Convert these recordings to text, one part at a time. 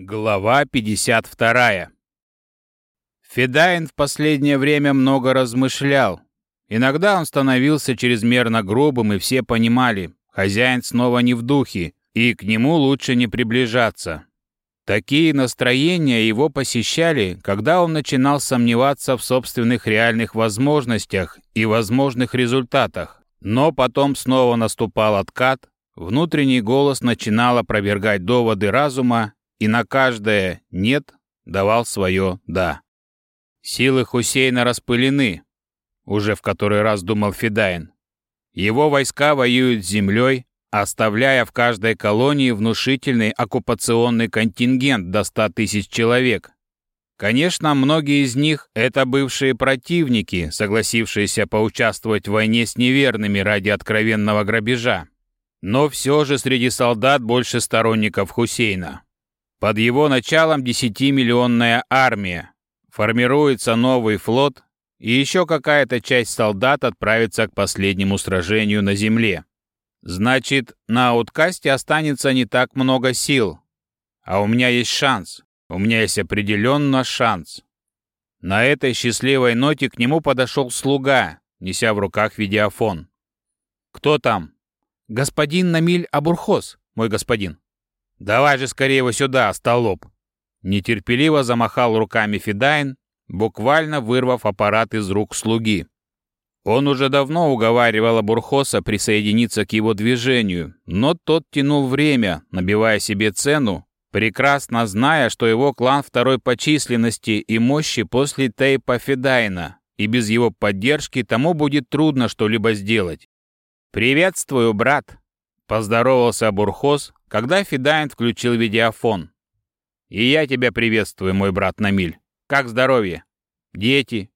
Глава 52. Федайн в последнее время много размышлял. Иногда он становился чрезмерно грубым, и все понимали, хозяин снова не в духе, и к нему лучше не приближаться. Такие настроения его посещали, когда он начинал сомневаться в собственных реальных возможностях и возможных результатах. Но потом снова наступал откат, внутренний голос начинал опровергать доводы разума и на каждое «нет» давал свое «да». Силы Хусейна распылены, уже в который раз думал Федайн. Его войска воюют с землей, оставляя в каждой колонии внушительный оккупационный контингент до 100 тысяч человек. Конечно, многие из них — это бывшие противники, согласившиеся поучаствовать в войне с неверными ради откровенного грабежа. Но все же среди солдат больше сторонников Хусейна. Под его началом 10-миллионная армия. Формируется новый флот, и еще какая-то часть солдат отправится к последнему сражению на земле. Значит, на ауткасте останется не так много сил. А у меня есть шанс. У меня есть определенно шанс. На этой счастливой ноте к нему подошел слуга, неся в руках видеофон. «Кто там?» «Господин Намиль Абурхоз, мой господин». «Давай же скорее его сюда, столоп!» Нетерпеливо замахал руками Федайн, буквально вырвав аппарат из рук слуги. Он уже давно уговаривал Абурхоса присоединиться к его движению, но тот тянул время, набивая себе цену, прекрасно зная, что его клан второй по численности и мощи после Тейпа Федайна, и без его поддержки тому будет трудно что-либо сделать. «Приветствую, брат!» — поздоровался Абурхос, когда Федайн включил видеофон. «И я тебя приветствую, мой брат Намиль. Как здоровье? Дети?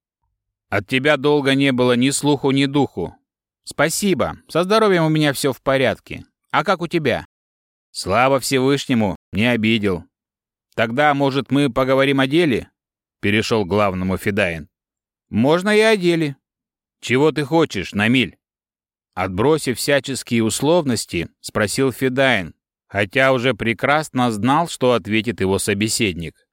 От тебя долго не было ни слуху, ни духу. Спасибо, со здоровьем у меня все в порядке. А как у тебя? Слава Всевышнему, не обидел. Тогда, может, мы поговорим о деле?» Перешел к главному Федайн. «Можно и о деле. Чего ты хочешь, Намиль?» Отбросив всяческие условности, спросил Федайн, хотя уже прекрасно знал, что ответит его собеседник.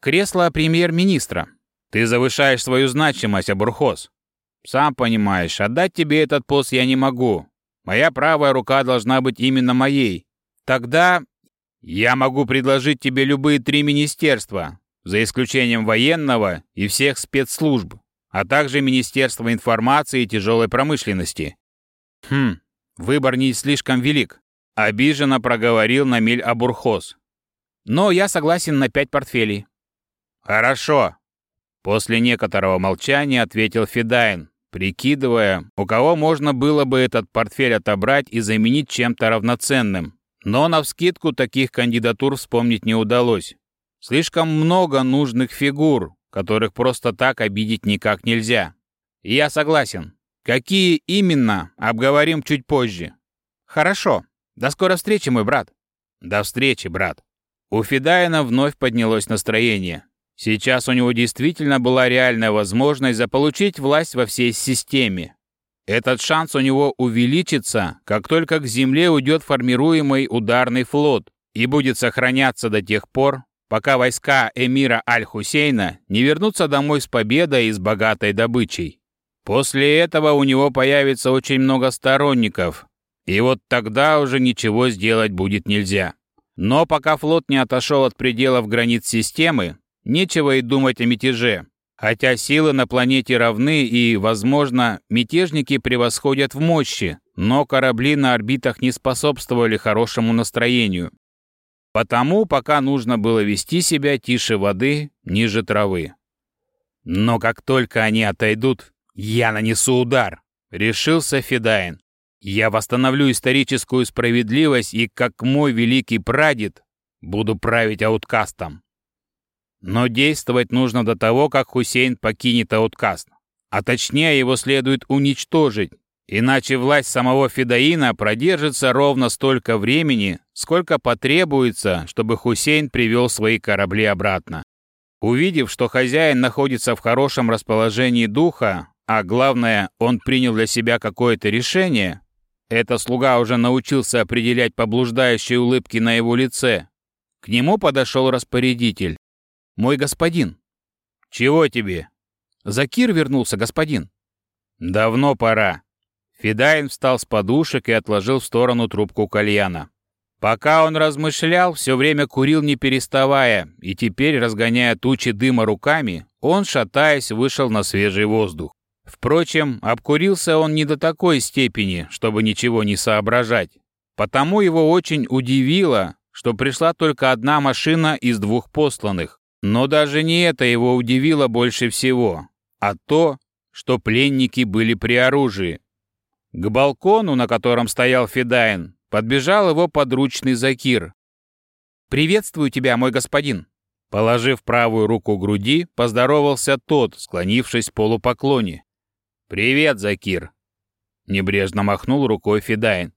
«Кресло премьер-министра. Ты завышаешь свою значимость, Абурхоз. Сам понимаешь, отдать тебе этот пост я не могу. Моя правая рука должна быть именно моей. Тогда я могу предложить тебе любые три министерства, за исключением военного и всех спецслужб, а также Министерство информации и тяжелой промышленности. Хм, выбор не слишком велик. Обиженно проговорил Намиль Абурхоз. «Но я согласен на пять портфелей». «Хорошо». После некоторого молчания ответил Федайн, прикидывая, у кого можно было бы этот портфель отобрать и заменить чем-то равноценным. Но навскидку таких кандидатур вспомнить не удалось. Слишком много нужных фигур, которых просто так обидеть никак нельзя. я согласен. Какие именно, обговорим чуть позже. Хорошо. До скорой встречи, мой брат. До встречи, брат. У Федайна вновь поднялось настроение. Сейчас у него действительно была реальная возможность заполучить власть во всей системе. Этот шанс у него увеличится, как только к земле уйдет формируемый ударный флот и будет сохраняться до тех пор, пока войска эмира Аль-Хусейна не вернутся домой с победой и с богатой добычей. После этого у него появится очень много сторонников, и вот тогда уже ничего сделать будет нельзя. Но пока флот не отошел от пределов границ системы, нечего и думать о мятеже. Хотя силы на планете равны и, возможно, мятежники превосходят в мощи, но корабли на орбитах не способствовали хорошему настроению. Потому пока нужно было вести себя тише воды, ниже травы. Но как только они отойдут, я нанесу удар, решился Федайн. Я восстановлю историческую справедливость и, как мой великий прадед, буду править ауткастом. Но действовать нужно до того, как Хусейн покинет ауткаст. А точнее, его следует уничтожить, иначе власть самого Федаина продержится ровно столько времени, сколько потребуется, чтобы Хусейн привел свои корабли обратно. Увидев, что хозяин находится в хорошем расположении духа, а главное, он принял для себя какое-то решение, это слуга уже научился определять поблуждающие улыбки на его лице. К нему подошел распорядитель. «Мой господин». «Чего тебе?» «Закир вернулся, господин». «Давно пора». Федайн встал с подушек и отложил в сторону трубку кальяна. Пока он размышлял, все время курил не переставая, и теперь, разгоняя тучи дыма руками, он, шатаясь, вышел на свежий воздух. Впрочем, обкурился он не до такой степени, чтобы ничего не соображать. Потому его очень удивило, что пришла только одна машина из двух посланных. Но даже не это его удивило больше всего, а то, что пленники были при оружии. К балкону, на котором стоял Федайн, Подбежал его подручный Закир. «Приветствую тебя, мой господин!» Положив правую руку груди, поздоровался тот, склонившись в полупоклоне. «Привет, Закир!» Небрежно махнул рукой Федайн.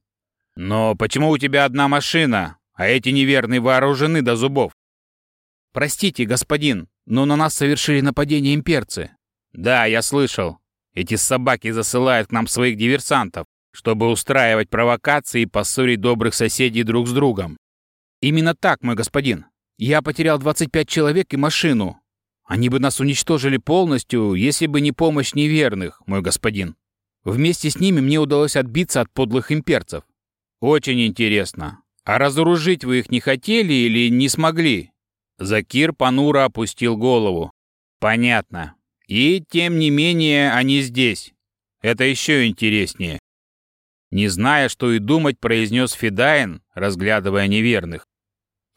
«Но почему у тебя одна машина, а эти неверные вооружены до зубов?» «Простите, господин, но на нас совершили нападение имперцы». «Да, я слышал. Эти собаки засылают к нам своих диверсантов чтобы устраивать провокации и поссорить добрых соседей друг с другом. Именно так, мой господин. Я потерял 25 человек и машину. Они бы нас уничтожили полностью, если бы не помощь неверных, мой господин. Вместе с ними мне удалось отбиться от подлых имперцев. Очень интересно. А разоружить вы их не хотели или не смогли? Закир понуро опустил голову. Понятно. И тем не менее они здесь. Это еще интереснее. Не зная, что и думать, произнес Федаин, разглядывая неверных.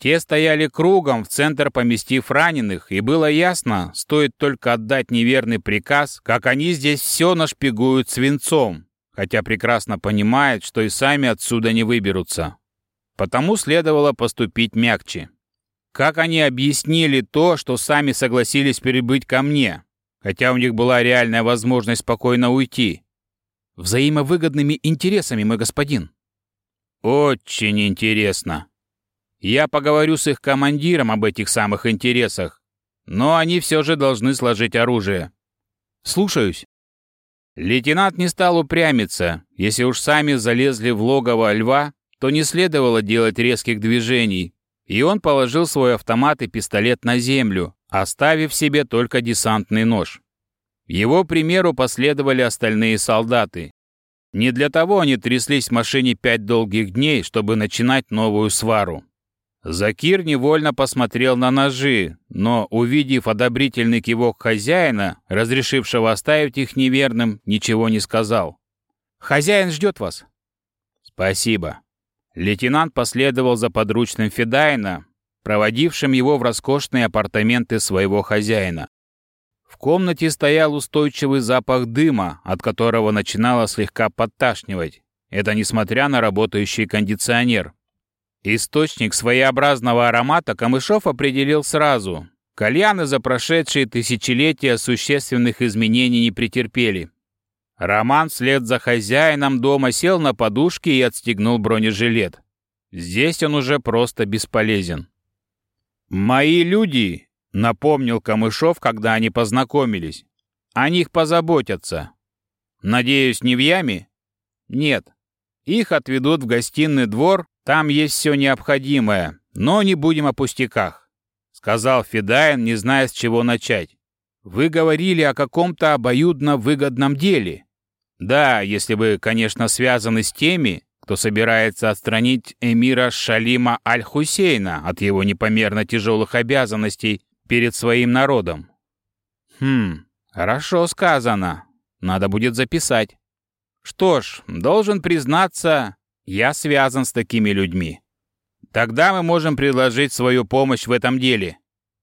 Те стояли кругом, в центр поместив раненых, и было ясно, стоит только отдать неверный приказ, как они здесь все нашпигуют свинцом, хотя прекрасно понимают, что и сами отсюда не выберутся. Потому следовало поступить мягче. Как они объяснили то, что сами согласились перебыть ко мне, хотя у них была реальная возможность спокойно уйти? взаимовыгодными интересами, мой господин». «Очень интересно. Я поговорю с их командиром об этих самых интересах, но они все же должны сложить оружие». «Слушаюсь». Лейтенант не стал упрямиться. Если уж сами залезли в логово льва, то не следовало делать резких движений, и он положил свой автомат и пистолет на землю, оставив себе только десантный нож. Его примеру последовали остальные солдаты. Не для того они тряслись в машине пять долгих дней, чтобы начинать новую свару. Закир невольно посмотрел на ножи, но, увидев одобрительный кивок хозяина, разрешившего оставить их неверным, ничего не сказал. «Хозяин ждет вас». «Спасибо». Лейтенант последовал за подручным Федайна, проводившим его в роскошные апартаменты своего хозяина. В комнате стоял устойчивый запах дыма, от которого начинало слегка подташнивать. Это несмотря на работающий кондиционер. Источник своеобразного аромата Камышов определил сразу. Кальяны за прошедшие тысячелетия существенных изменений не претерпели. Роман вслед за хозяином дома сел на подушке и отстегнул бронежилет. Здесь он уже просто бесполезен. «Мои люди Напомнил Камышов, когда они познакомились. О них позаботятся. Надеюсь, не в яме? Нет. Их отведут в гостиный двор, там есть все необходимое, но не будем о пустяках. Сказал Федаин, не зная, с чего начать. Вы говорили о каком-то обоюдно выгодном деле. Да, если вы, конечно, связаны с теми, кто собирается отстранить эмира Шалима Аль-Хусейна от его непомерно тяжелых обязанностей перед своим народом. Хм, хорошо сказано. Надо будет записать. Что ж, должен признаться, я связан с такими людьми. Тогда мы можем предложить свою помощь в этом деле.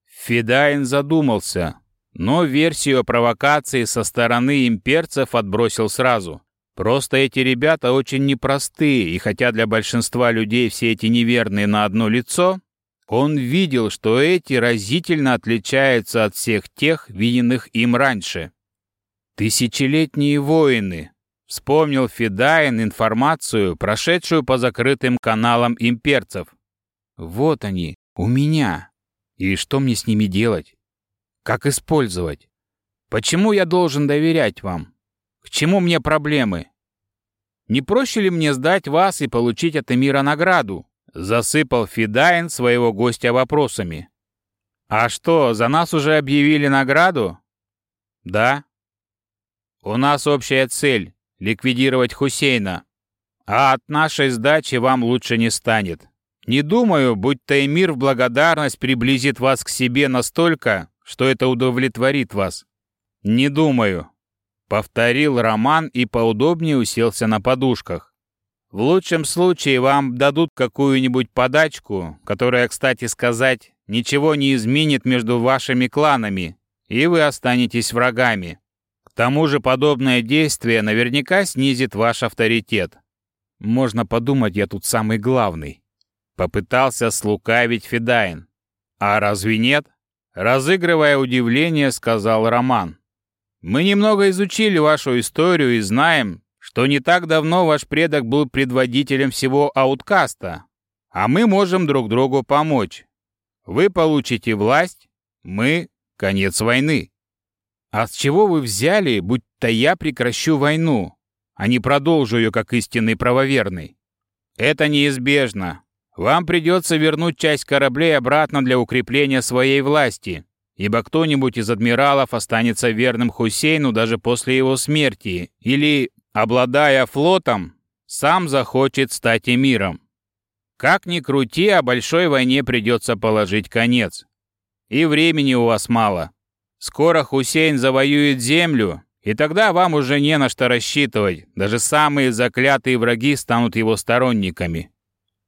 Федайн задумался, но версию провокации со стороны имперцев отбросил сразу. Просто эти ребята очень непростые, и хотя для большинства людей все эти неверные на одно лицо, он видел, что эти разительно отличаются от всех тех, виденных им раньше. «Тысячелетние воины», — вспомнил Федайн информацию, прошедшую по закрытым каналам имперцев. «Вот они, у меня. И что мне с ними делать? Как использовать? Почему я должен доверять вам? К чему мне проблемы? Не проще ли мне сдать вас и получить от Эмира награду? Засыпал Федайн своего гостя вопросами. «А что, за нас уже объявили награду?» «Да». «У нас общая цель — ликвидировать Хусейна. А от нашей сдачи вам лучше не станет. Не думаю, будто эмир в благодарность приблизит вас к себе настолько, что это удовлетворит вас. Не думаю», — повторил Роман и поудобнее уселся на подушках. В лучшем случае вам дадут какую-нибудь подачку, которая, кстати сказать, ничего не изменит между вашими кланами, и вы останетесь врагами. Тому же подобное действие наверняка снизит ваш авторитет. Можно подумать, я тут самый главный. Попытался слукавить Федайн. А разве нет? Разыгрывая удивление, сказал Роман. Мы немного изучили вашу историю и знаем, что не так давно ваш предок был предводителем всего ауткаста, а мы можем друг другу помочь. Вы получите власть, мы — конец войны. А с чего вы взяли, будто я прекращу войну, а не продолжу ее как истинный правоверный? Это неизбежно. Вам придется вернуть часть кораблей обратно для укрепления своей власти, ибо кто-нибудь из адмиралов останется верным Хусейну даже после его смерти, или обладая флотом, сам захочет стать эмиром. Как ни крути, а большой войне придется положить конец. И времени у вас мало. Скоро Хусейн завоюет землю, и тогда вам уже не на что рассчитывать. Даже самые заклятые враги станут его сторонниками.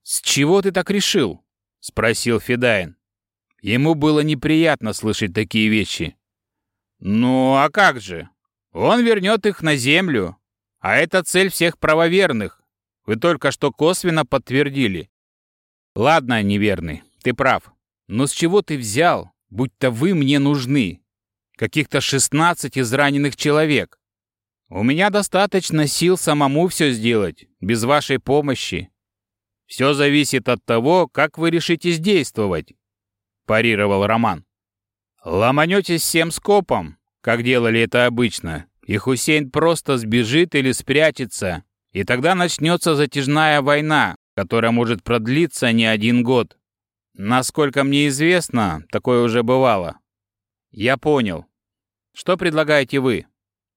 «С чего ты так решил?» — спросил Федайн. Ему было неприятно слышать такие вещи. «Ну, а как же? Он вернет их на землю, а это цель всех правоверных. Вы только что косвенно подтвердили. Ладно, неверный, ты прав. Но с чего ты взял, будто вы мне нужны? Каких-то 16 израненных человек. У меня достаточно сил самому все сделать, без вашей помощи. Все зависит от того, как вы решитесь действовать, парировал Роман. Ломанетесь всем скопом, как делали это обычно, и Хусейн просто сбежит или спрячется, и тогда начнется затяжная война, которая может продлиться не один год. Насколько мне известно, такое уже бывало. Я понял. Что предлагаете вы?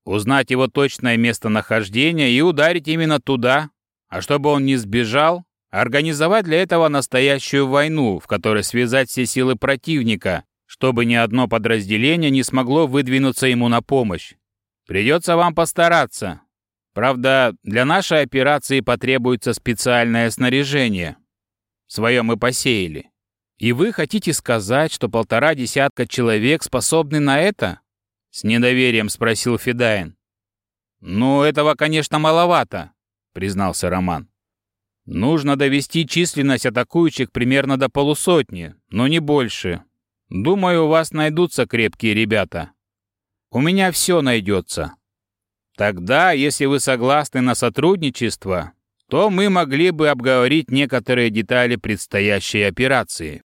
Узнать его точное местонахождение и ударить именно туда, а чтобы он не сбежал, организовать для этого настоящую войну, в которой связать все силы противника, чтобы ни одно подразделение не смогло выдвинуться ему на помощь. Придется вам постараться. Правда, для нашей операции потребуется специальное снаряжение. Свое мы посеяли. И вы хотите сказать, что полтора десятка человек способны на это? С недоверием спросил Федайн. Ну, этого, конечно, маловато, признался Роман. Нужно довести численность атакующих примерно до полусотни, но не больше. Думаю, у вас найдутся крепкие ребята. У меня все найдется. Тогда, если вы согласны на сотрудничество, то мы могли бы обговорить некоторые детали предстоящей операции.